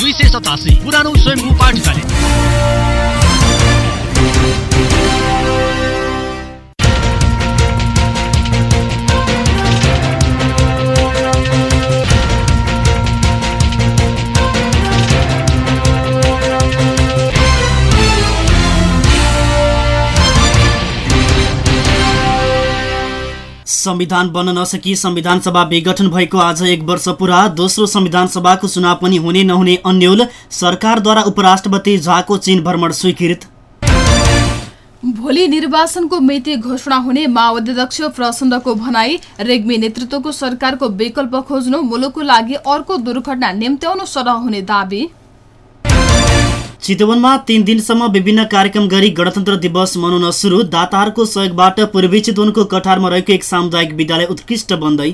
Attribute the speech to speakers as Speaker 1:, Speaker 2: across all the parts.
Speaker 1: दुई सय सतासी पुरानो स्वयम्भू पाठशाला
Speaker 2: संविधान बन्न नसकी संविधान सभा विघटन भएको आज एक वर्ष पुरा दोस्रो संविधान सभाको चुनाव पनि हुने नहुने अन्यल सरकारद्वारा उपराष्ट्रपति झाको चीन भ्रमण स्वीकृत।
Speaker 3: भोलि निर्वाचनको मिति घोषणा हुने माओवादी अध्यक्ष प्रचण्डको भनाई रेग्मी नेतृत्वको सरकारको विकल्प खोज्नु मुलुकको लागि अर्को दुर्घटना निम्त्याउनु सरह हुने दावी।
Speaker 2: चितवनमा तीन दिनसम्म विभिन्न कार्यक्रम गरी गणतन्त्र दिवस मनाउन सुरु। दाताहरूको सहयोगबाट पूर्वी चितवनको कठारमा रहेको एक सामुदायिक विद्यालय उत्कृष्ट बन्दै।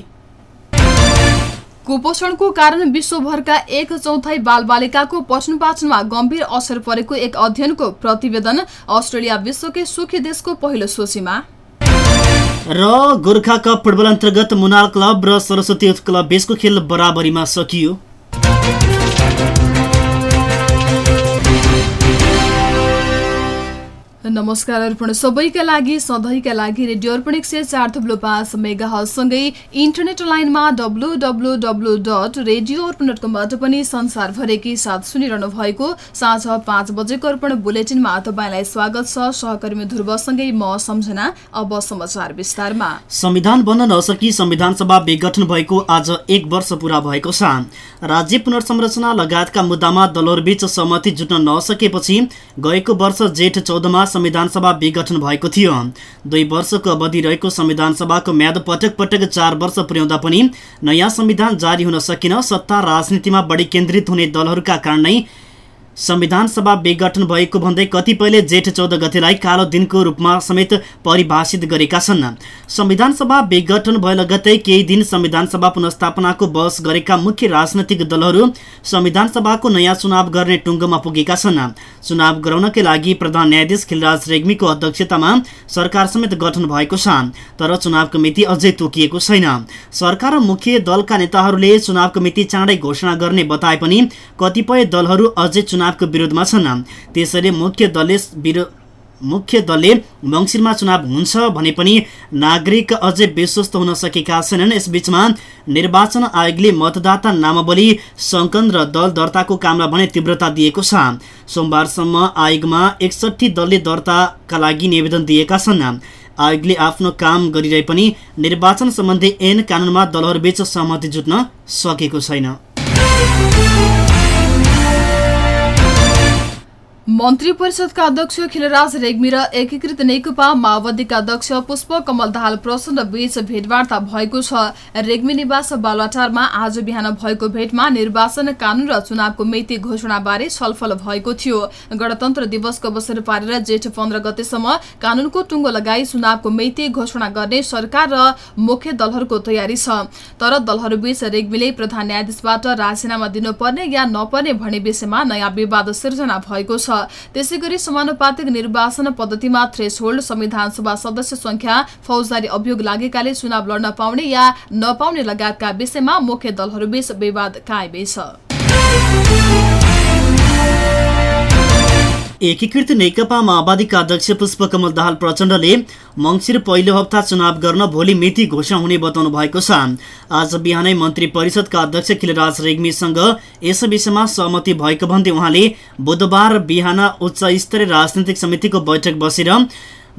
Speaker 3: कुपोषणको कारण विश्वभरका एक चौथाइ बालबालिकाको पाठनमा गम्भीर असर परेको एक अध्ययनको प्रतिवेदन अस्ट्रेलिया विश्वकै सुखी देशको पहिलो सूचीमा।
Speaker 2: र गोर्खा कप फुटबल अन्तर्गत मुनाल क्लब र सरस्वती क्लब बेसको खेल बराबरीमा सकियो।
Speaker 3: नमस्कार अर्पण। सबैका लागि सधैँका लागि रेडियो अर्पण एक सय चार थुप्लो पाँच मेगा हलसँगै इन्टरनेट लाइनमा W W W dot radio Arpan dot कमबाट पनि संसारभरिकै साथ सुनिरहनु भएको साँझ पाँच बजेको अर्पण बुलेटिनमा तपाईँलाई स्वागत छ। सहकर्मी ध्रुवसँगै म सम्झना अब समाचार विस्तारमा।
Speaker 2: संविधान बन्न नसकी संविधान सभा विघटन भएको आज एक वर्ष पूरा भएको छ। राज्य पुनर्संरचना लगायतका मुद्दामा दलहरूबीच सहमति जुट्न नसकेपछि गएको वर्ष जेठ चौधमा संविधान सभा विघटन भएको थियो। दुई वर्षको अवधि रहेको संविधान सभाको म्याद पटक पटक चार वर्ष पुर्याउँदा पनि नयाँ संविधान जारी हुन सकिन सत्ता राजनीतिमा बढी केन्द्रित हुने दलहरूका कारण नै संविधान सभा विघटन भएको भन्दै कतिपयले जेठ चौध गतेलाई कालो दिनको रूपमा समेत परिभाषित गरेका छन्। संविधान सभा विघटन भए लगतै केही दिन संविधान सभा पुनस्थापनाको बहस गरेका मुख्य राजनैतिक दलहरू संविधान सभाको नयाँ चुनाव गर्ने टुङ्गोमा पुगेका छन्। चुनाव गराउनकै लागि प्रधान न्यायाधीश खिलराज रेग्मीको अध्यक्षतामा सरकार समेत गठन भएको छ तर चुनावको मिति अझै तोकिएको छैन। सरकार र मुख्य दलका नेताहरूले चुनावको मिति चाँडै घोषणा गर्ने बताए पनि कतिपय दलहरू अझै चुनावको विरोधमा छन्। त्यसैले मुख्य दलले मुख्य दलले मङ्सिरमा चुनाव हुन्छ भने पनि नागरिक अझै विश्वस्त हुन सकेका छैनन्। यसबीचमा निर्वाचन आयोगले मतदाता नामावली सङ्कलन र दल दर्ताको कामलाई भने तीव्रता दिएको छ। सोमबारसम्म आयोगमा एकसट्ठी दलले दर्ताका लागि निवेदन दिएका छन्। आयोगले आफ्नो काम गरिरहे पनि निर्वाचन सम्बन्धी ऐन कानुनमा दलहरूबीच सहमति जुट्न सकेको छैन।
Speaker 3: मन्त्री परिषदका अध्यक्ष खिलराज रेग्मी र एकीकृत नेकपा माओवादीका अध्यक्ष पुष्प कमल दाहाल प्रचण्ड बीच भेटवार्ता भएको छ। रेग्मी निवास बालुवाटारमा आज बिहान भएको भेटमा निर्वाचन कानून र चुनावको मिति घोषणाबारे छलफल भएको थियो। गणतन्त्र दिवसको अवसर पारेर जेठ पन्ध्र गतेसम्म कानूनको टुङ्गो लगाई चुनावको मिति घोषणा गर्ने सरकार र मुख्य दलहरूको तयारी छ। तर दलहरूबीच रेग्मीले प्रधान न्यायाधीशबाट राजीनामा दिनुपर्ने या नपर्ने भन्ने विषयमा नयाँ विवाद सिर्जना भएको छ। त्यसै गरी समानुपातिक निर्वाचन पद्धतिमा थ्रेस होल्ड संविधान सभा सदस्य संख्या फौजदारी अभियोग लागेकाले चुनाव लड्न पाउने या नपाउने लगायतका विषयमा मुख्य दलहरूबीच विवाद कायमै छ।
Speaker 2: एकीकृत नेकपा माओवादीका अध्यक्ष पुष्पकमल दाहाल प्रचण्डले मङ्सिर पहिलो हप्ता चुनाव गर्न भोलि मिति घोषणा हुने बताउनु भएको छ। आज बिहानै मन्त्री परिषदका अध्यक्ष खिलराज रेग्मीसँग यस विषयमा सहमति भएको भन्दै उहाँले बुधबार बिहान उच्च स्तरीय राजनैतिक समितिको बैठक बसेर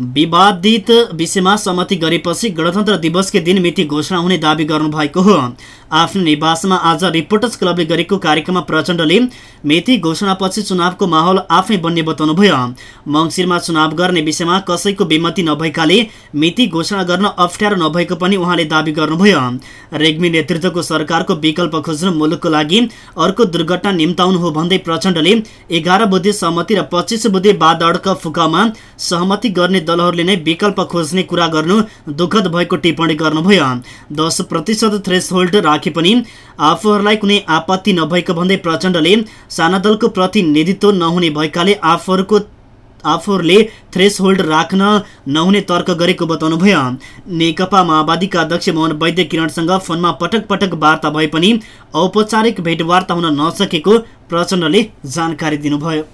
Speaker 2: विवादित विषयमा सहमति गरेपछि गणतन्त्र दिवसकै दिन मिति घोषणा हुने दावी गर्नुभएको हो। आफ्नो निवासमा आज रिपोर्टर्स क्लबले गरेको कार्यक्रममा प्रचण्डले मिति घोषणापछि चुनावको माहौल आफै बन्ने बताउनुभयो। मङ्सिरमा चुनाव गर्ने विषयमा कसैको विमति नभएकाले मिति घोषणा गर्न अप्ठ्यारो नभएको पनि उहाँले दावी गर्नुभयो। रेग्मी नेतृत्वको सरकारको विकल्प खोज्नु मुलुकको लागि अर्को दुर्घटना निम्ताउनु हो भन्दै प्रचण्डले एघार बुद्धे सहमति र पच्चिस बुद्धे बादडक फुकाउमा सहमति गर्ने दलहरूले नै विकल्प खोज्ने कुरा गर्नु दुःखद भएको टिप्पणी गर्नुभयो। दस प्रतिशत थ्रेस होल्ड राखे पनि आफूहरूलाई कुनै आपत्ति नभएको भन्दै प्रचण्डले साना दलको प्रतिनिधित्व नहुने भएकाले आफूहरूको आफूहरूले थ्रेस होल्ड राख्न नहुने तर्क गरेको बताउनुभयो। नेकपा माओवादीका अध्यक्ष मोहन वैद्य किरणसँग फोनमा पटक पटक वार्ता भए पनि औपचारिक भेटवार्ता हुन नसकेको प्रचण्डले जानकारी दिनुभयो।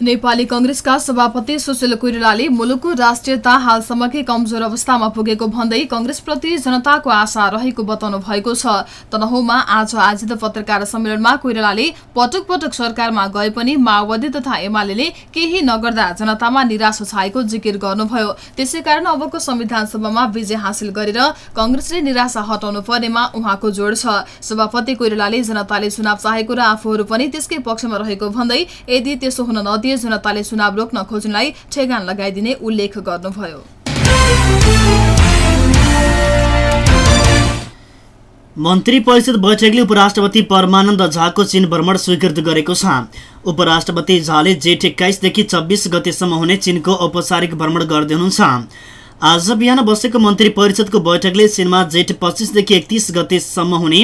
Speaker 3: नेपाली कंग्रेसका सभापति सुशील कोइरालाले मुलुकको राष्ट्रियता हालसम्मकै कमजोर अवस्थामा पुगेको भन्दै कंग्रेसप्रति जनताको आशा रहेको बताउनु भएको छ। तनहुमा आज आयोजित पत्रकार सम्मेलनमा कोइरालाले पटक पटक सरकारमा गए पनि माओवादी तथा एमाले केही नगर्दा जनतामा निराशा छाएको जिकिर गर्नुभयो। त्यसै कारण अबको संविधान सभामा विजय हासिल गरेर कंग्रेसले निराशा हटाउनु पर्नेमा उहाँको जोड छ। सभापति कोइरालाले जनताले चुनाव चाहेको र आफूहरू पनि त्यसकै पक्षमा रहेको भन्दै यदि त्यसो हुन नदिए जनताले चुनाव रोक्न खोज्नुलाई ठेगान लगाइदिने उल्लेख गर्नुभयो।
Speaker 2: मन्त्री परिषद बैठकले उपराष्ट्रपति परमानन्द झाको चीन भ्रमण स्वीकृत गरेको छ। उपराष्ट्रपति झाले जेठ एक्काइसदेखि छब्बिस गतेसम्म हुने चीनको औपचारिक भ्रमण गर्दै हुनुहुन्छ। आज बिहान बसेको मन्त्री परिषदको बैठकले चीनमा जेठ पच्चिसदेखि एकतिस गतेसम्म हुने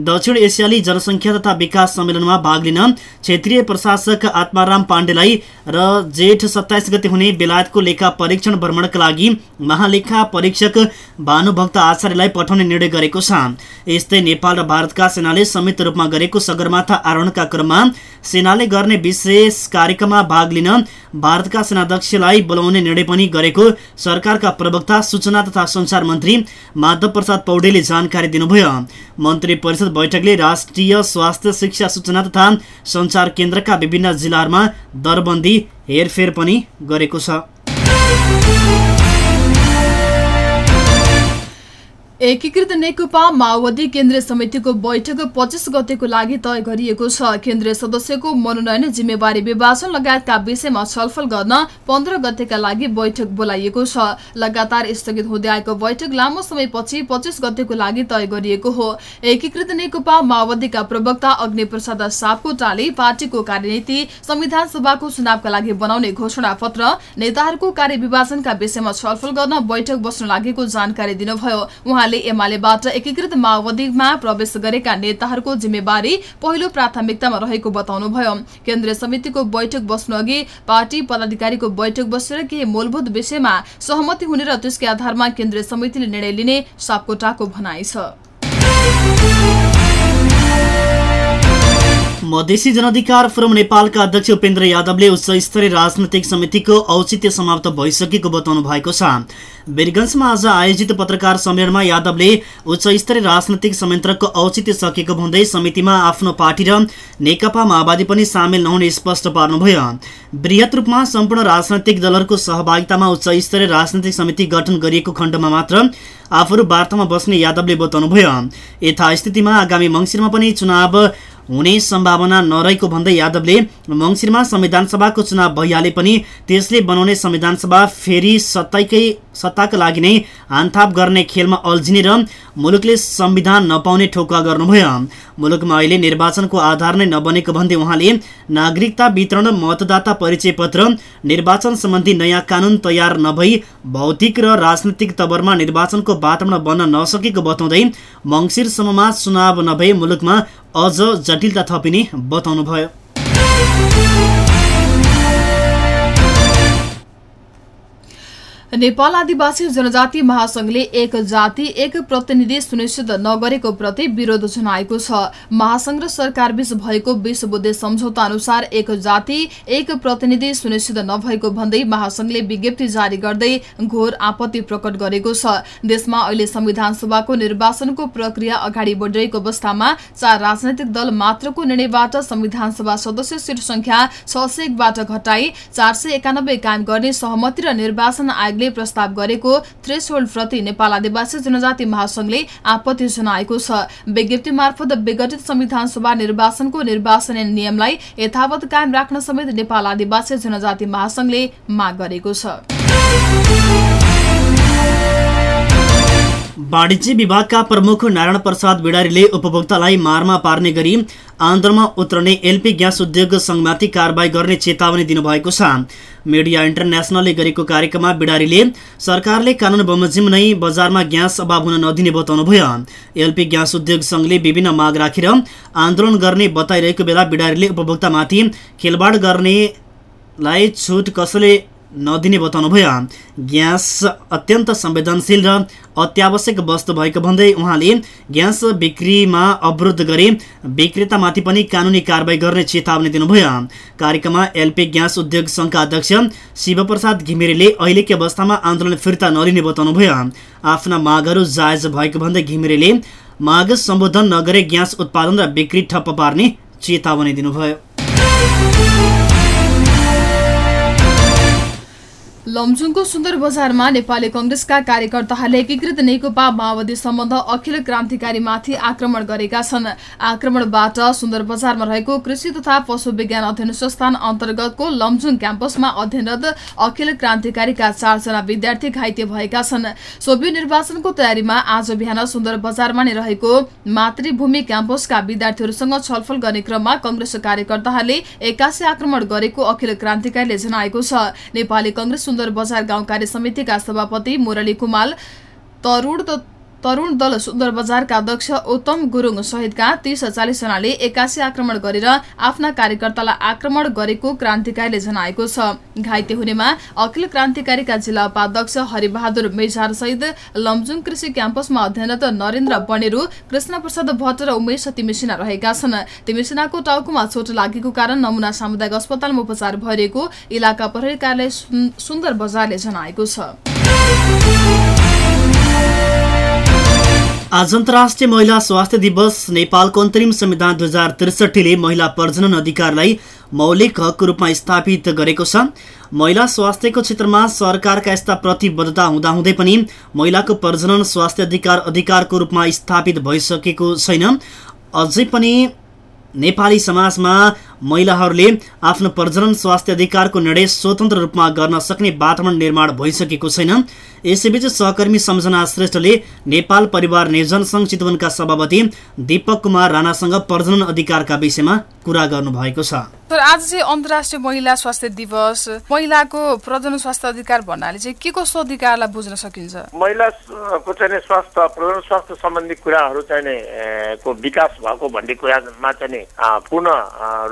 Speaker 2: दक्षिण एसियाली जनसङ्ख्या तथा विकास सम्मेलनमा भाग लिन क्षेत्रीय प्रशासक आत्माराम पाण्डेलाई र जेठ सत्ताइस गते हुने बेलायतको लेखा परीक्षण भ्रमणका लागि महालेखा परीक्षक भानुभक्त आचार्यलाई पठाउने निर्णय गरेको छ। यस्तै नेपाल र भारतका सेनाले संयुक्त रूपमा गरेको सगरमाथा आरोहणका क्रममा सेनाले गर्ने विशेष कार्यक्रममा भाग लिन भारतका सेनाध्यक्षलाई बोलाउने निर्णय पनि गरेको सरकारका प्रवक्ता सूचना तथा संचार मन्त्री माधव प्रसाद पौडेलले जानकारी दिनुभयो। मन्त्री परिषद बैठकले राष्ट्रिय स्वास्थ्य शिक्षा सूचना तथा संचार केन्द्रका विभिन्न जिल्लाहरूमा दरबन्दी हेरफेर पनि गरेको छ।
Speaker 3: एकीकृत नेकपा माओवादी केन्द्रीय समितिको बैठक पच्चिस गतेको लागि तय गरिएको छ। केन्द्रीय सदस्यको मनोनयन जिम्मेवारी विभाजन लगायतका विषयमा छलफल गर्न पन्ध्र गतेका लागि बैठक बोलाइएको छ। लगातार स्थगित हुँदै आएको बैठक लामो समयपछि पच्चिस गतेको लागि तय गरिएको हो। एकीकृत नेकपा माओवादीका प्रवक्ता अग्नि प्रसाद सापकोटाले पार्टीको कार्यनीति संविधान सभाको चुनावका लागि बनाउने घोषणा पत्र नेताहरूको कार्यविभाजनका विषयमा छलफल गर्न बैठक बस्न लागेको जानकारी दिनुभयो। उहाँले एमालेबाट एकीकृत माओवादीमा प्रवेश गरेका नेताहरूको जिम्मेवारी पहिलो प्राथमिकतामा रहेको बताउनुभयो। केन्द्रीय समितिको बैठक बस्नु अघि पार्टी पदाधिकारीको बैठक बसेर केही मूलभूत विषयमा सहमति हुने र त्यसकै आधारमा केन्द्रीय समितिले निर्णय लिने सापकोटाको भनाइ छ।
Speaker 2: मधेसी जनअधिकार फोरम नेपालका अध्यक्ष उपेन्द्र यादवले उच्च स्तरीय राजनैतिक समितिको औचित्य समाप्त भइसकेको बताउनु भएको छ। वीरगंजमा आज आयोजित पत्रकार सम्मेलनमा यादवले उच्च स्तरीय राजनैतिक संयन्त्रको औचित्य सकेको भन्दै समितिमा आफ्नो पार्टी र नेकपा माओवादी पनि सामेल नहुने स्पष्ट पार्नुभयो। वृहत रूपमा सम्पूर्ण राजनैतिक दलहरूको सहभागितामा उच्च स्तरीय राजनैतिक समिति गठन गरिएको खण्डमा मात्र आफूहरू वार्तामा बस्ने यादवले बताउनुभयो। यथास्थितिमा आगामी मङ्सिरमा पनि चुनाव हुने सम्भावना नरहेको भन्दै यादवले मङ्सिरमा संविधान सभाको चुनाव भइहाले पनि त्यसले बनाउने संविधान सभा फेरि सत्ताकै सत्ताका लागि नै हानथाप गर्ने खेलमा अल्झिने र मुलुकले संविधान नपाउने ठोक्का गर्नुभयो। मुलुकमा अहिले निर्वाचनको आधार नै नबनेको भन्दै उहाँले नागरिकता वितरण मतदाता परिचय पत्र निर्वाचन सम्बन्धी नयाँ कानुन तयार नभई भौतिक र राजनैतिक तवरमा निर्वाचनको वातावरण बन्न नसकेको बताउँदै मङ्सिरसम्ममा चुनाव नभए मुलुकमा अझ जटिलता थपिने बताउनुभयो।
Speaker 3: नेपाल आदिवासी जनजाति महासंघले एक जाति एक प्रतिनिधि सुनिश्चित नगरेको प्रति विरोध जनाएको छ। महासंघ र सरकारबीच भएको बीस बुद्धे सम्झौता अनुसार एक जाति एक प्रतिनिधि सुनिश्चित नभएको भन्दै महासंघले विज्ञप्ति जारी गर्दै घोर आपत्ति प्रकट गरेको छ। देशमा अहिले संविधान सभाको निर्वाचनको प्रक्रिया अगाडि बढिरहेको अवस्थामा चार राजनैतिक दल मात्रको निर्णयबाट संविधान सभा सदस्य सीट संख्या छ सय घटाई चार सय एकानब्बे कायम गर्ने सहमति र निर्वाचन आयोगले प्रस्ताव गरेको थ्रेस प्रति नेपाल आदिवासी जनजाति महासंघले आपत्ति जनाएको छ। विज्ञप्ति मार्फत विघटित संविधान सभा निर्वाचनको निर्वाचन नियमलाई यथावत कायम राख्न समेत नेपाल आदिवासी जनजाति महासंघले माग गरेको छ।
Speaker 2: वाणिज्य विभागका प्रमुख नारायण प्रसाद बिडारीले उपभोक्तालाई मारमा पार्ने गरी आन्दोलनमा उत्रने एलपी ग्यास उद्योग सङ्घमाथि कारवाही गर्ने चेतावनी दिनुभएको छ। मिडिया इन्टरनेसनलले गरेको कार्यक्रममा बिडारीले सरकारले कानुन बमोजिम नै बजारमा ग्यास अभाव हुन नदिने बताउनुभयो। एलपी ग्यास उद्योग सङ्घले विभिन्न माग राखेर आन्दोलन गर्ने बताइरहेको बेला बिडारीले उपभोक्तामाथि खेलबाड गर्नेलाई छुट कसैले नदिने बताउनुभयो ग्यास अत्यन्त संवेदनशील र अत्यावश्यक वस्तु भएको भन्दै उहाँले ग्यास बिक्रीमा अवरोध गरे विक्रेतामाथि पनि कानुनी कारवाही गर्ने चेतावनी दिनुभयो। कार्यक्रममा एलपी ग्यास उद्योग सङ्घका अध्यक्ष शिवप्रसाद घिमिरेले अहिलेकै अवस्थामा आन्दोलन फिर्ता नलिने बताउनुभयो आफ्ना मागहरू जायज भएको भन्दै घिमिरेले माग सम्बोधन नगरे ग्यास उत्पादन र बिक्री ठप्प पार्ने चेतावनी दिनुभयो।
Speaker 3: लमजुङको सुन्दर बजारमा नेपाली कंग्रेसका कार्यकर्ताहरूले एकीकृत नेकपा माओवादी सम्बन्ध अखिल क्रान्तिकारीमाथि आक्रमण गरेका छन्। आक्रमणबाट सुन्दर बजारमा रहेको कृषि तथा पशु विज्ञान अध्ययन संस्थान अन्तर्गतको लमजुङ क्याम्पसमा अध्ययनरत अखिल क्रान्तिकारीका चारजना विद्यार्थी घाइते भएका छन्। सोभि निर्वाचनको तयारीमा आज बिहान सुन्दर बजारमा नै रहेको मातृभूमि क्याम्पसका विद्यार्थीहरूसँग छलफल गर्ने क्रममा कंग्रेस कार्यकर्ताहरूले एक्कासी आक्रमण गरेको अखिल क्रान्तिकारीले जनाएको छ। नेपाली कंग्रेस सुन्दर बजार गाउँ कार्य समितिका सभापति मुरली कुमाल तरुण तरुण दल सुन्दर बजारका अध्यक्ष उत्तम गुरुङ सहितका तीस चालिसजनाले एक्कासी आक्रमण गरेर आफ्ना कार्यकर्तालाई आक्रमण गरेको क्रान्तिकारीले जनाएको छ। घाइते हुनेमा अखिल क्रान्तिकारीका जिल्ला उपाध्यक्ष हरिबहादुर मेजार सहित लमजुङ कृषि क्याम्पसमा अध्ययनरत नरेन्द्र बनेरू कृष्ण प्रसाद भट्ट र उमेश तिमिसिना रहेका छन्। तिमिसिनाको टाउकोमा चोट लागेको कारण नमुना सामुदायिक अस्पतालमा उपचार भइरहेको इलाका प्रहरी कार्यालय सुन्दर बजारले जनाएको छ।
Speaker 2: आज अन्तर्राष्ट्रिय महिला स्वास्थ्य दिवस नेपालको अन्तरिम संविधान दुई हजार त्रिसठीले महिला प्रजनन अधिकारलाई मौलिक हकको रूपमा स्थापित गरेको छ। महिला स्वास्थ्यको क्षेत्रमा सरकारका यस्ता प्रतिबद्धता हुँदाहुँदै पनि महिलाको प्रजनन स्वास्थ्य अधिकार अधिकारको रूपमा स्थापित भइसकेको छैन। अझै पनि नेपाली समाजमा महिलाहरूले आफ्नो प्रजनन स्वास्थ्य अधिकारको निर्णय स्वतन्त्र रूपमा गर्न सक्ने वातावरण निर्माण भइसकेको छैन। यसैबीच सहकर्मी सम्झना श्रेष्ठले नेपाल परिवार नियोजन सङ्घ चितवनका सभापति दीपक कुमार राणासँग प्रजनन अधिकारका विषयमा कुरा गर्नुभएको छ।
Speaker 3: तर आज चाहिँ अन्तर्राष्ट्रिय महिला स्वास्थ्य दिवस। महिलाको प्रजन स्वास्थ्य अधिकार भन्नाले चाहिँ के कस्तो अधिकारलाई बुझ्न सकिन्छ?
Speaker 4: महिलाको चाहिँ स्वास्थ्य प्रजन स्वास्थ्य सम्बन्धी कुराहरू चाहिँ को विकास भएको भन्ने कुरामा चाहिँ पूर्ण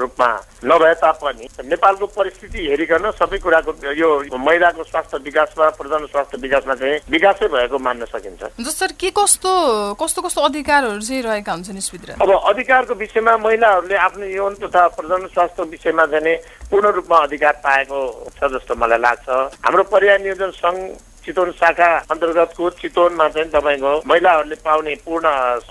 Speaker 4: रूपमा नभए तापनि नेपालको परिस्थिति हेरिकन सबै कुराको यो महिलाको स्वास्थ्य विकासमा प्रजन स्वास्थ्य विकासमा चाहिँ विकासै भएको मान्न सकिन्छ।
Speaker 3: जसरी के कस्तो कस्तो कस्तो अधिकारहरू चाहिँ रहेका हुन्छन् यसभित्र
Speaker 4: अब अधिकारको विषयमा महिलाहरूले आफ्नो यौन तथा प्रजन स्वास्थ्य विषयमा चाहिँ पूर्ण रूपमा अधिकार पाएको छ जस्तो मलाई लाग्छ। हाम्रो पर्याय नियोजन सङ्घ चितवन शाखा अन्तर्गतको चितवनमा चाहिँ तपाईँको महिलाहरूले पाउने पूर्ण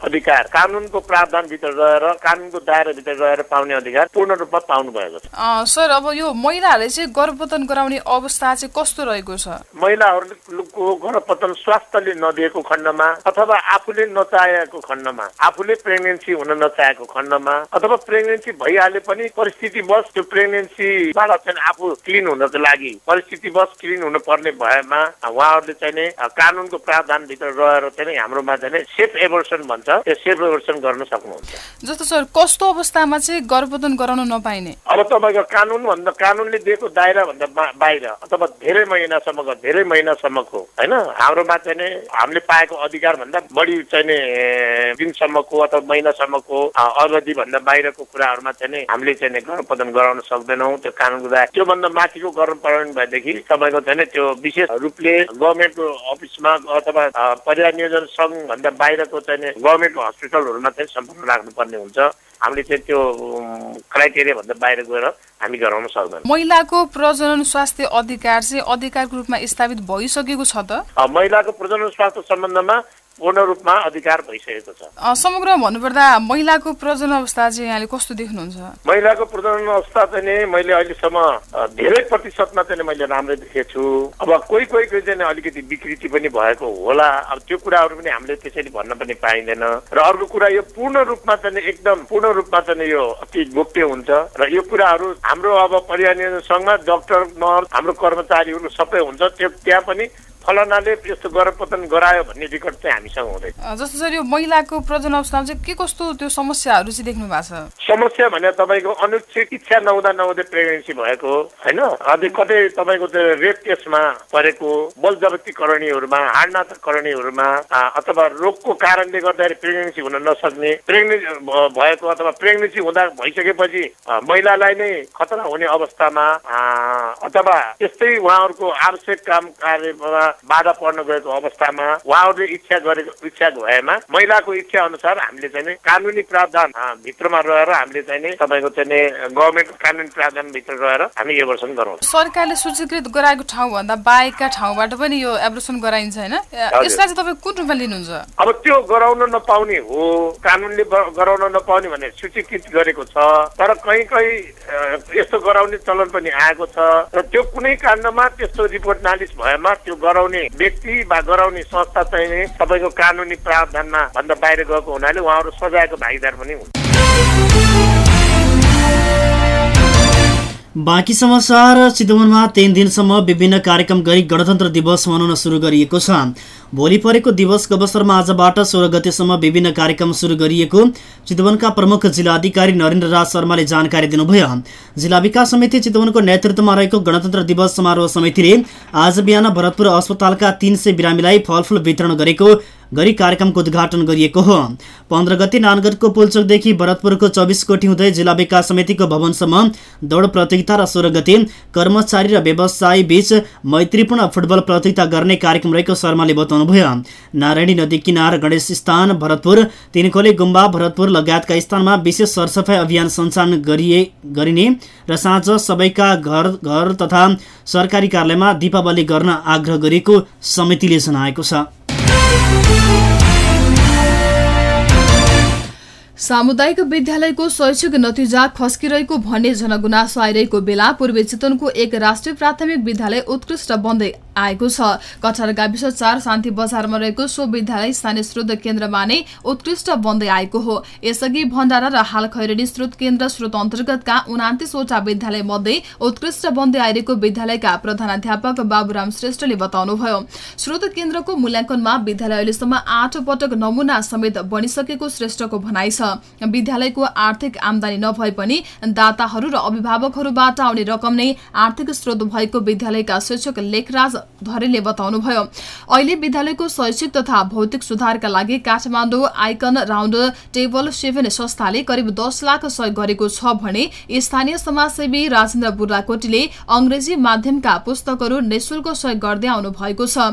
Speaker 4: अधिकार कानुनको प्रावधानभित्र रहेर कानुनको दायराभित्र रहेर पाउने अधिकार पूर्ण रूपमा पाउनु भएको
Speaker 3: छ सर अब यो महिलाहरूले चाहिँ गर्भपतन गराउने अवस्था चाहिँ कस्तो रहेको छ?
Speaker 4: महिलाहरूको गर्भपतन स्वास्थ्यले नदिएको खण्डमा अथवा आफूले नचाहेको खण्डमा आफूले प्रेग्नेन्सी हुन नचाहेको खण्डमा अथवा प्रेग्नेन्सी भइहाले पनि परिस्थिति बस त्यो प्रेग्नेन्सीबाट चाहिँ आफू क्लिन हुनको लागि परिस्थिति बस क्लिन हुनु पर्ने भएमा उहाँहरूले चाहिँ कानुनको प्रावधानभित्र रहेर चाहिँ हाम्रोमा चाहिँ सेफ एभर्सन भन्छ त्यो सेफ एभर्सन गर्न सक्नुहुन्छ।
Speaker 3: जस्तो सर कस्तो अवस्थामा चाहिँ गर्भपतन गराउन नपाइने?
Speaker 4: अब तपाईँको कानुन भन्दा कानुनले दिएको दायरा भन्दा बाहिर अथवा धेरै महिनासम्मको धेरै महिनासम्मको होइन? हाम्रोमा चाहिँ हामीले पाएको अधिकार भन्दा बढी चाहिँ दिनसम्मको अथवा महिनासम्मको अवधि भन्दा बाहिरको कुराहरूमा चाहिँ हामीले चाहिँ गर्भपतन गराउन सक्दैनौँ त्यो कानुनको दायरा त्योभन्दा माथिको गर्नु पर्ने भएदेखि तपाईँको चाहिँ त्यो विशेष रूपले गभर्मेन्टको अफिसमा अथवा परिवार नियोजन सङ्घ भन्दा बाहिरको चाहिँ गभर्मेन्टको हस्पिटलहरूमा चाहिँ सम्पर्क राख्नुपर्ने हुन्छ। हामीले चाहिँ त्यो क्राइटेरिया भन्दा बाहिर गएर हामी गराउन सक्दैनौँ।
Speaker 3: महिलाको प्रजनन स्वास्थ्य अधिकार चाहिँ अधिकारको रूपमा स्थापित भइसकेको छ त?
Speaker 4: महिलाको प्रजनन स्वास्थ्य सम्बन्धमा पूर्ण रूपमा अधिकार भइसकेको छ।
Speaker 3: समग्र भन्नुपर्दा महिलाको प्रजनन अवस्था चाहिँ यहाँले कस्तो देख्नुहुन्छ?
Speaker 4: महिलाको प्रजनन अवस्था चाहिँ नि मैले अहिलेसम्म धेरै प्रतिशतमा चाहिँ मैले राम्रै देखेको छु। अब कोही कोही कोही चाहिँ नि अलिकति विकृति पनि भएको होला। अब त्यो कुराहरू पनि हामीले त्यसरी भन्न पनि पाइँदैन। र अर्को कुरा यो पूर्ण रूपमा चाहिँ एकदम पूर्ण रूपमा चाहिँ यो अति गोप्य हुन्छ। र यो कुराहरू हाम्रो अब परिवार सङ्घमा डक्टर नर्स हाम्रो कर्मचारीहरू सबै हुन्छ। त्यो त्यहाँ पनि फलानाले यस्तो गर्भपतन गरायो भन्ने रेकर्ड चाहिँ हामीसँग हुँदैन
Speaker 3: जस्तो सर यो महिलाको प्रजनन अवस्थामा चाहिँ के कस्तो त्यो समस्याहरू चाहिँ देख्नु भएको छ?
Speaker 4: समस्या भने तपाईँको अनुचित इच्छा नहुँदा नहुँदै प्रेग्नेन्सी भएको होइन? अझै कतै तपाईँको त्यो रेप केसमा परेको बल जबती करणीहरूमा हाडनाता करणीहरूमा आ, अथवा रोगको कारणले गर्दाखेरि प्रेग्नेन्सी हुन नसक्ने प्रेग्नेन्सी भएको अथवा प्रेग्नेन्सी हुँदा भइसकेपछि महिलालाई नै खतरा हुने अवस्थामा अथवा त्यस्तै उहाँहरूको आवश्यक काम कार्यमा बाधा पर्न गएको अवस्थामा उहाँहरूले इच्छा गरेको इच्छा भएमा महिलाको इच्छा अनुसार हामीले चाहिँ कानुनी प्रावधान भित्रमा रहेर हामीले चाहिँ तपाईँको चाहिँ नि गभर्मेन्टको कानुनी प्रावधान भित्र रहेर हामी एभर्सन गराउँछौँ
Speaker 3: सरकारले सूचीकृत गराएको ठाउँभन्दा बाहेकका ठाउँबाट पनि यो एब्रोसन गराइन्छ होइन? यसलाई चाहिँ तपाईँ कुन रूपमा लिनुहुन्छ?
Speaker 4: अब त्यो गराउन नपाउने हो कानुनले गराउन नपाउने भने सूचीकृत गरेको छ तर कहीँ कहीँ यस्तो गराउने चलन पनि आएको छ र त्यो कुनै काण्डमा त्यस्तो रिपोर्ट नालिस भएमा त्यो गराउने व्यक्ति वा गराउने संस्था चाहिँ नि तपाईँको कानुनी प्रावधानमा भन्दा बाहिर गएको हुनाले उहाँहरू सजायको भागीदार पनि हुन्छ
Speaker 2: बाँकी समाचार चितवनमा तीन दिनसम्म विभिन्न कार्यक्रम गरी गणतन्त्र दिवस मनाउन सुरु गरिएको छ। भोलि परेको दिवसको अवसरमा आजबाट सोह्र गतेसम्म विभिन्न कार्यक्रम सुरु गरिएको चितवनका प्रमुख जिल्लाधिकारी नरेन्द्र राज शर्माले जानकारी दिनुभयो। जिल्ला विकास समिति चितवनको नेतृत्वमा रहेको गणतन्त्र दिवस समारोह समितिले आज बिहान भरतपुर अस्पतालका तीन सय बिरामीलाई फलफुल वितरण गरेको गरी कार्यक्रमको उद्घाटन गरिएको हो। पन्ध्र गते नानगढको पुलचोकदेखि भरतपुरको चौबिस कोठी हुँदै जिल्ला विकास समितिको भवनसम्म दौड प्रतियोगिता र सोह्र गते कर्मचारी र व्यवसायी बीच मैत्रीपूर्ण फुटबल प्रतियोगिता गर्ने कार्यक्रम रहेको शर्माले बताउनुभयो नारायणी नदी किनार गणेश स्थान भरतपुर। तिनखोले गुम्बा भरतपुर लगायतका स्थानमा विशेष सरसफाई अभियान सञ्चालन गरिए गरिने र साँझ सबैका घर घर तथा सरकारी कार्यालयमा दीपावली गर्न आग्रह गरेको समितिले जनाएको छ।
Speaker 3: सामुदायिक विद्यालयको शैक्षिक नतिजा खस्किरहेको भन्ने जनगुनासो आइरहेको बेला पूर्वी चितवनको एक राष्ट्रिय प्राथमिक विद्यालय उत्कृष्ट बन्दै आएको छ। कठार गाविस चार शान्ति बजारमा रहेको सो विद्यालय स्थानीय स्रोत केन्द्रमा नै उत्कृष्ट बन्दै आएको हो। यसअघि भण्डारा र हाल खैरेनी स्रोत केन्द्र स्रोत अन्तर्गतका उनातिसवटा विद्यालय मध्ये उत्कृष्ट बन्दै आइरहेको विद्यालयका प्रधानाध्यापक बाबुराम श्रेष्ठले बताउनुभयो। स्रोत केन्द्रको मूल्याङ्कनमा विद्यालय अहिलेसम्म आठ पटक नमूना समेत बनिसकेको श्रेष्ठको भनाइ छ। विद्यालयको आर्थिक आमदानी नभए पनि दाताहरू र अभिभावकहरूबाट आउने रकम नै आर्थिक स्रोत भएको विद्यालयका शिक्षक लेखराज धरेले बताउनुभयो अहिले विद्यालयको शैक्षिक तथा भौतिक सुधारका लागि Kathmandu icon round table seven संस्थाले करिब दस लाख सहयोग गरेको छ भने स्थानीय समाजसेवी राजेन्द्र बुर्लाकोटीले अङ्ग्रेजी माध्यमका पुस्तकहरू निशुल्क सहयोग गर्दै आउनु भएको छ।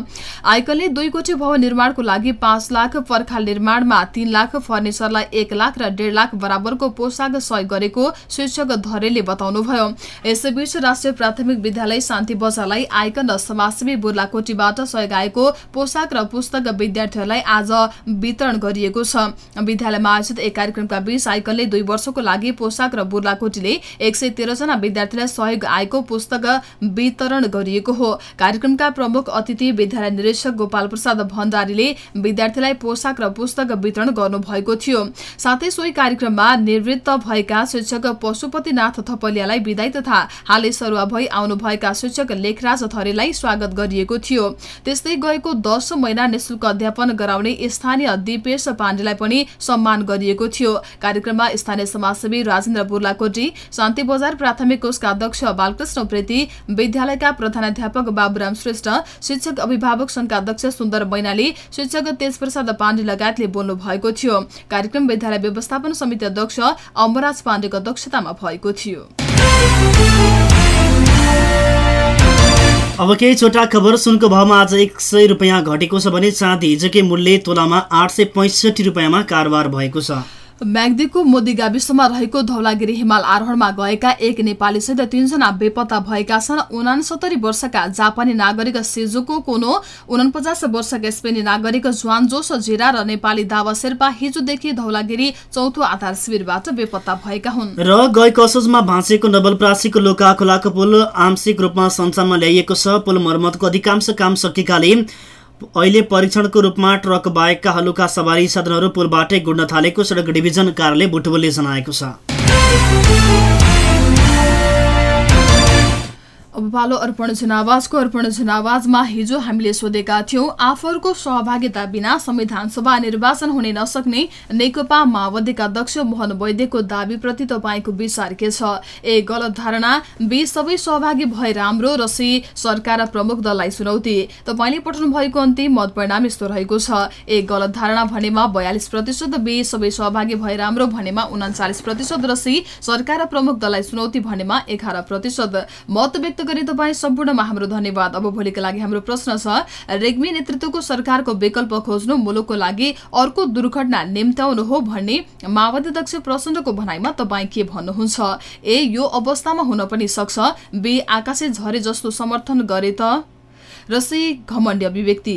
Speaker 3: आइकनले दुई कोठी भवन निर्माणको लागि पाँच लाख पर्खाल निर्माणमा तीन लाख फर्निचरलाई एक लाख र डेढ लाख बराबरको पोसाक सहयोग गरेको शिक्षक धरेले बताउनुभयो यसैबीच राष्ट्रिय प्राथमिक विद्यालय शान्ति बजारलाई आइकन र समाजसेवी बुर्लाकोटीबाट सहयोग आएको पोसाक र पुस्तक विद्यार्थीहरूलाई आज वितरण गरिएको छ। विद्यालयमा आयोजित एक कार्यक्रमका बीच आइकनले दुई वर्षको लागि पोसाक र बुर्लाकोटीले एक सय तेह्रजना विद्यार्थीलाई सहयोग आएको पुस्तक वितरण गरिएको हो। कार्यक्रमका प्रमुख अतिथि विद्यालय निरीक्षक गोपाल प्रसाद भण्डारीले विद्यार्थीलाई पोसाक र पुस्तक वितरण गर्नुभएको थियो। साथै सोही कार्यक्रममा निवृत्त भएका शिक्षक पशुपतिनाथ थपलियालाई विदाई तथा हालै सरुवा भई आउनुभएका शिक्षक लेखराज थरेलाई स्वागत गरिएको थियो। त्यस्तै गएको दश महिना निशुल्क अध्यापन गराउने स्थानीय दिपेश पाण्डेलाई पनि सम्मान गरिएको थियो। कार्यक्रममा स्थानीय समाजसेवी राजेन्द्र बुर्लाकोटी शान्ति बजार प्राथमिक कोषका अध्यक्ष बालकृष्ण प्रेती विद्यालयका प्रधानाध्यापक बाबुराम श्रेष्ठ शिक्षक अभिभावक संघका अध्यक्ष सुन्दर बैनाली शिक्षक तेजप्रसाद पाण्डे लगायतले बोल्नु भएको थियो। कार्यक्रम विद्यालय व्यवस्थापन समिति अध्यक्ष अमरराज पाण्डेको अध्यक्षतामा भएको थियो।
Speaker 2: अब केही छोटा खबर सुनको भावमा आज एक सय रुपियाँ घटेको छ भने चाँदी हिजोकै मूल्य तोलामा आठ सय पैँसठी रुपियाँमा कारोबार भएको छ।
Speaker 3: म्याग्दीको मोदी गाविसमा रहेको धौलागिरी हिमाल आरोहणमा गएका एक नेपाली सहित तीनजना बेपत्ता भएका छन्। उनासत्तरी वर्षका जापानी नागरिक सिजुको कोनो उनपचास वर्षका स्पेनी नागरिक जुवान जोस जिरा र नेपाली दावा शेर्पा हिजोदेखि धौलागिरी चौथो आधार शिविरबाट बेपत्ता भएका हुन्।
Speaker 2: र गएको असोजमा भाँचेको नवलप्रासीको लोका खोलाको पुल आंशिक रूपमा सञ्चालनमा ल्याइएको छ। पुल मर्मतको अधिकांश काम सकिएकाले अहिले परीक्षणको रूपमा ट्रक बाहेकका हलुका सवारी साधनहरू पुलबाटै गुड्न थालेको सडक डिभिजन कार्यालय बुटवलले जनाएको छ।
Speaker 3: पालो अर्पण जनावाजको अर्पण जनावाजमा हिजो हामीले सोधेका थियौं आफूहरूको सहभागिता बिना संविधान सभा निर्वाचन हुने नसक्ने नेकपा माओवादीका अध्यक्ष मोहन वैद्यको दावीप्रति तपाईँको विचार के छ? ए गलत धारणा बी सबै सहभागी भए राम्रो र सी सरकार प्रमुख दललाई चुनौती। तपाईँले पठाउनु भएको अन्तिम मत परिणाम यस्तो रहेको छ। ए गलत धारणा भनेमा बयालिस प्रतिशत बी सबै सहभागी भए राम्रो भनेमा उन्चालिस प्रतिशत र सी सरकार प्रमुख दललाई चुनौती भनेमा एघार प्रतिशत। मत व्यक्त गरी तपाईँ सम्पूर्णमा हाम्रो धन्यवाद। अब भोलिका लागि हाम्रो प्रश्न छ रेग्मी नेतृत्वको सरकारको विकल्प खोज्नु मुलुकको लागि अर्को दुर्घटना निम्त्याउनु हो भन्ने माओवादी अध्यक्ष प्रचण्डको भनाइमा तपाईँ के भन्नुहुन्छ? ए यो अवस्थामा हुन पनि सक्छ। बी आकाशे झरे जस्तो समर्थन गरे त? र सी घमण्ड अभिव्यक्ति।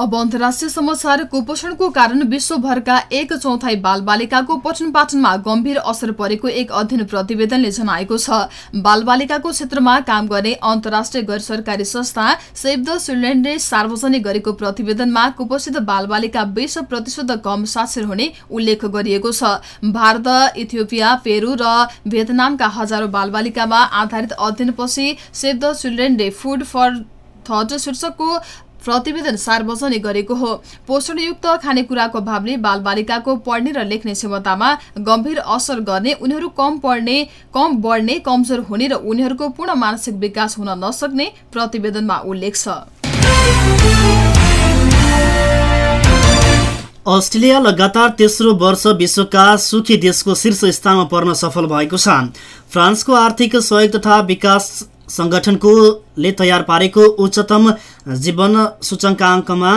Speaker 3: अब अन्तर्राष्ट्रिय समाचार कुपोषणको कारण विश्वभरका एक चौथाइ बालबालिकाको पठन पाठनमा गम्भीर असर परेको एक अध्ययन प्रतिवेदनले जनाएको छ। बालबालिकाको क्षेत्रमा काम गर्ने अन्तर्राष्ट्रिय गैर सरकारी संस्था सेभ द चिल्ड्रेनले सार्वजनिक गरेको प्रतिवेदनमा कुपोषित बालबालिका बीस प्रतिशत कम साक्षर हुने उल्लेख गरिएको छ। भारत इथियोपिया पेरू र भियतनामका हजारौं बालबालिकामा आधारित अध्ययनपछि सेभ द चिल्ड्रेनले फुड फर थट शीर्षकको प्रतिवेदन सार्वजनिक गरेको हो। पोषणयुक्त खानेकुराको अभावले बालबालिकाको पढ्ने र लेख्ने क्षमतामा गम्भीर असर गर्ने उनीहरू कम पढ्ने कम बढ्ने कमजोर हुने र उनीहरूको पूर्ण मानसिक विकास हुन नसक्ने प्रतिवेदनमा उल्लेख छ।
Speaker 2: अस्ट्रेलिया लगातार तेस्रो वर्ष विश्वका सुखी देशको शीर्ष स्थानमा पर्न सफल भएको छ। फ्रान्सको आर्थिक सहयोग तथा विकास सङ्गठनको ले तयार पारेको उच्चतम जीवन सूचकाङ्कमा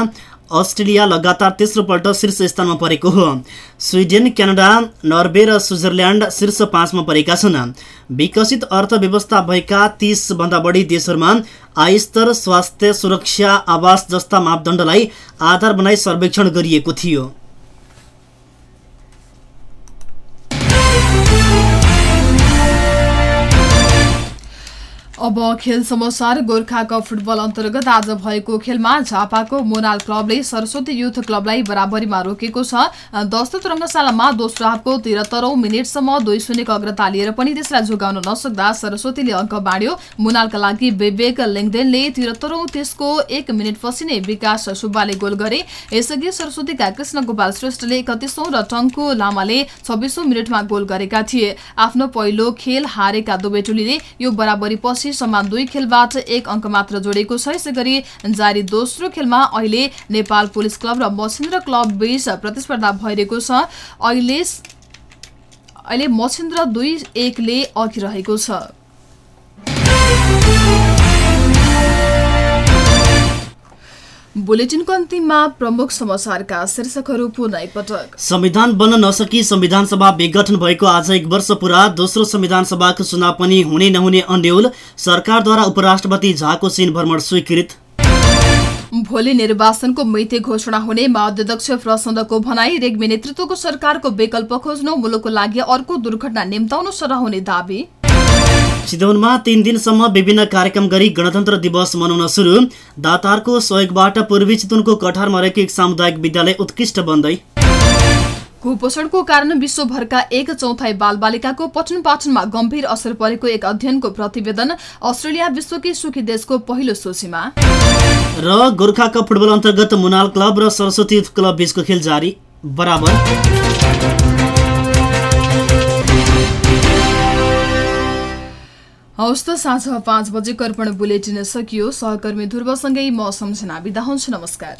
Speaker 2: अस्ट्रेलिया लगातार तेस्रो पल्ट शीर्ष स्थानमा परेको हो। स्विडेन क्यानाडा नर्वे र स्विजरल्यान्ड शीर्ष पाँचमा परेका छन्। विकसित अर्थव्यवस्था भएका तीसभन्दा बढी देशहरूमा आयस्तर स्वास्थ्य सुरक्षा आवास जस्ता मापदण्डलाई आधार बनाई सर्वेक्षण गरिएको थियो।
Speaker 3: अब खेल समाचार गोर्खा कप फुटबल अन्तर्गत आज भएको खेलमा झापाको मोनाल क्लबले सरस्वती युथ क्लबलाई बराबरीमा रोकेको छ। दशरथ रङ्गशालामा दोस्रो हाफको तिहत्तरौं मिनटसम्म दुई शून्यको अग्रता लिएर पनि त्यसलाई जोगाउन नसक्दा सरस्वतीले अङ्क बाँड्यो। मोनालका लागि विवेक लेङदेनले तिहत्तरौं त्यसको एक मिनटपछि नै विकास सुब्बाले गोल गरे। यसअघि सरस्वतीका कृष्ण गोपाल श्रेष्ठले एकतिसौं र टङ्कु लामाले छब्बिसौं मिनटमा गोल गरेका थिए। आफ्नो पहिलो खेल हारेका दुवै टोलीले यो बराबरी पछि समान दुई खेलबाट एक अङ्क मात्र जोडेको छ। यसै गरी जारी दोस्रो खेलमा अहिले नेपाल पुलिस क्लब र मछिन्द्र क्लब बीच प्रतिस्पर्धा भइरहेको छ। अहिले अहिले मछिन्द्र दुई एकले अघि रहेको छ। बुलेटिनको अन्तिममा प्रमुख समाचारका शीर्षकहरू पुनः एकपटक।
Speaker 2: संविधान बन्न नसकी संविधान सभा विघटन भएको आज एक वर्ष पुरा दोस्रो संविधान सभाको चुनाव पनि हुने नहुने अन्यल सरकारद्वारा उपराष्ट्रपति झाको चीन भ्रमण स्वीकृत।
Speaker 3: भोलि निर्वाचनको मिति घोषणा हुने माओध्यक्ष प्रचण्डको भनाई रेग्मी नेतृत्वको सरकारको विकल्प खोज्नु मुलुकको लागि अर्को दुर्घटना निम्ताउनु सरह हुने दावी।
Speaker 2: चितवनमा तीन दिनसम्म विभिन्न कार्यक्रम गरी गणतन्त्र दिवस मनाउन सुरु। दातारको सहयोगबाट पूर्वी चितवनको कठारमा रहेको एक सामुदायिक विद्यालय उत्कृष्ट बन्दै।
Speaker 3: कुपोषणको कारण विश्वभरका एक चौथाइ बालबालिकाको पठन पाठनमा गम्भीर असर परेको एक अध्ययनको प्रतिवेदन अस्ट्रेलिया विश्वकै सुखी देशको पहिलो सूचीमा।
Speaker 2: र गोर्खा कप फुटबल अन्तर्गत मुनाल क्लब र सरस्वती क्लब बीचको खेल जारी। बराबर।
Speaker 3: हवस् त साँझ पाँच बजे कर्पण बुलेटिन सकियो। सहकर्मी ध्रुवसँगै म सम्झना बिदा हुन्छु नमस्कार।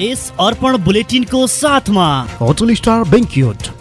Speaker 5: यस अर्पण बुलेटिनको साथमा
Speaker 6: होटल स्टार बेङ्क्युट।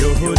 Speaker 7: यो हो